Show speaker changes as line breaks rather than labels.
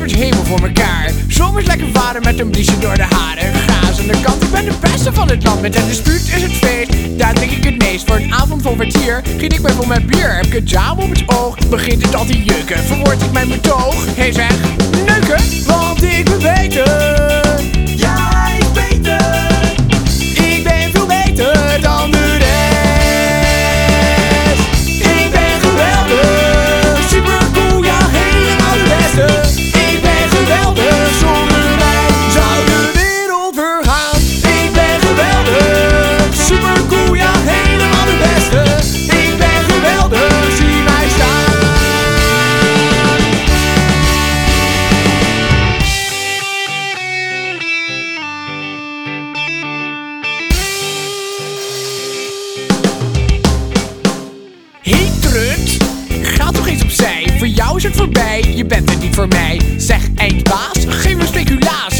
heb het hemel voor mekaar. Zomers lekker varen met een bliesje door de haren. Gaas aan de kant, ik ben de beste van het land. Met een dispuut is het feest, daar denk ik het meest. Voor een avond vol vertier, ging ik mij bier. Heb ik het jam op het oog, begint het al te jukken. Verwoord ik mijn betoog, hé hey zeg, neuken, want ik ben weten. voor jou is het voorbij, je bent het niet voor mij. Zeg eindbaas, geen meer speculaas.